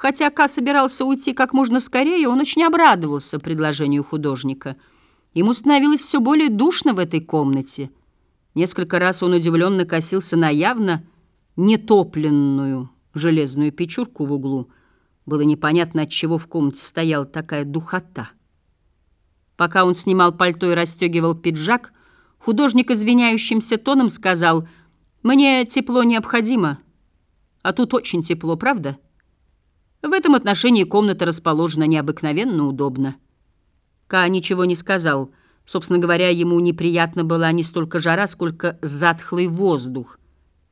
Хотя Ка собирался уйти как можно скорее, он очень обрадовался предложению художника. Ему становилось все более душно в этой комнате. Несколько раз он удивленно косился на явно нетопленную железную печурку в углу. Было непонятно, от чего в комнате стояла такая духота. Пока он снимал пальто и расстегивал пиджак, художник извиняющимся тоном сказал, «Мне тепло необходимо, а тут очень тепло, правда?» В этом отношении комната расположена необыкновенно удобно. Ка ничего не сказал. Собственно говоря, ему неприятно была не столько жара, сколько затхлый воздух.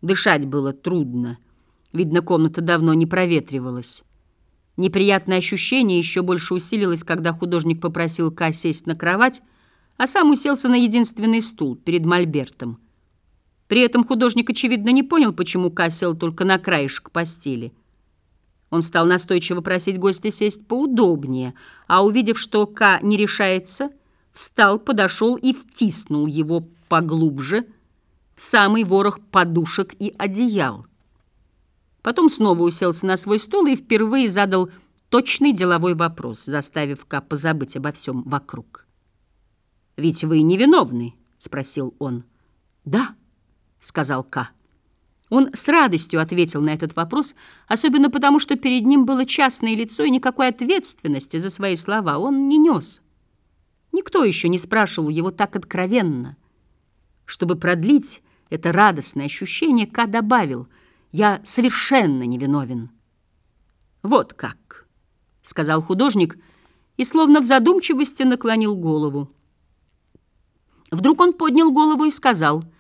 Дышать было трудно. Видно, комната давно не проветривалась. Неприятное ощущение еще больше усилилось, когда художник попросил Ка сесть на кровать, а сам уселся на единственный стул перед мольбертом. При этом художник, очевидно, не понял, почему Ка сел только на краешек постели. Он стал настойчиво просить гостя сесть поудобнее, а увидев, что Ка не решается, встал, подошел и втиснул его поглубже в самый ворох подушек и одеял. Потом снова уселся на свой стол и впервые задал точный деловой вопрос, заставив Ка позабыть обо всем вокруг. «Ведь вы невиновны?» — спросил он. «Да», — сказал Ка. Он с радостью ответил на этот вопрос, особенно потому, что перед ним было частное лицо, и никакой ответственности за свои слова он не нес. Никто еще не спрашивал его так откровенно. Чтобы продлить это радостное ощущение, Ка добавил, «Я совершенно невиновен». «Вот как», — сказал художник, и словно в задумчивости наклонил голову. Вдруг он поднял голову и сказал —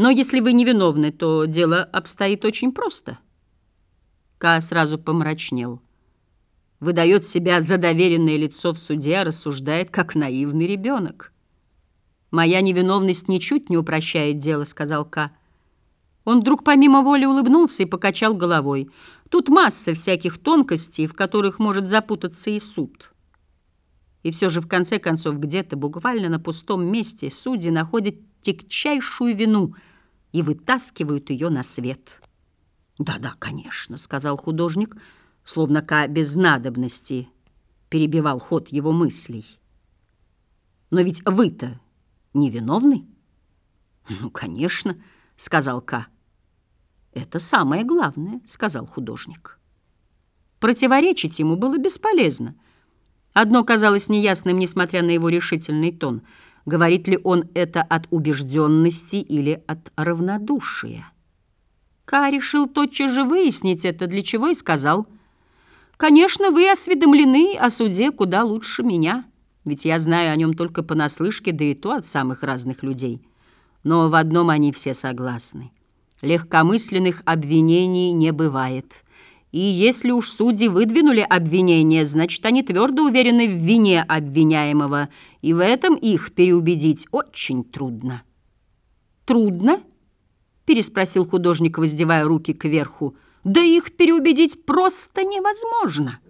но если вы невиновны, то дело обстоит очень просто. Ка сразу помрачнел. Выдает себя за доверенное лицо в суде, а рассуждает, как наивный ребенок. «Моя невиновность ничуть не упрощает дело», — сказал Ка. Он вдруг помимо воли улыбнулся и покачал головой. Тут масса всяких тонкостей, в которых может запутаться и суд. И все же, в конце концов, где-то, буквально на пустом месте, судьи находят тягчайшую вину — и вытаскивают ее на свет. «Да-да, конечно», — сказал художник, словно Ка без надобности перебивал ход его мыслей. «Но ведь вы-то невиновны?» «Ну, конечно», — сказал Ка. «Это самое главное», — сказал художник. Противоречить ему было бесполезно. Одно казалось неясным, несмотря на его решительный тон — Говорит ли он это от убежденности или от равнодушия? Ка решил тотчас же выяснить это, для чего и сказал. «Конечно, вы осведомлены о суде куда лучше меня, ведь я знаю о нем только понаслышке, да и то от самых разных людей. Но в одном они все согласны. Легкомысленных обвинений не бывает». И если уж судьи выдвинули обвинение, значит, они твердо уверены в вине обвиняемого, и в этом их переубедить очень трудно. «Трудно?» — переспросил художник, воздевая руки кверху. «Да их переубедить просто невозможно.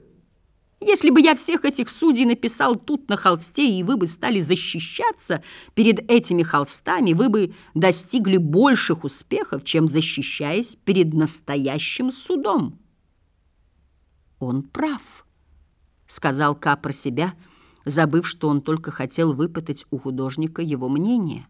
Если бы я всех этих судей написал тут на холсте, и вы бы стали защищаться перед этими холстами, вы бы достигли больших успехов, чем защищаясь перед настоящим судом». «Он прав», — сказал Ка про себя, забыв, что он только хотел выпытать у художника его мнение.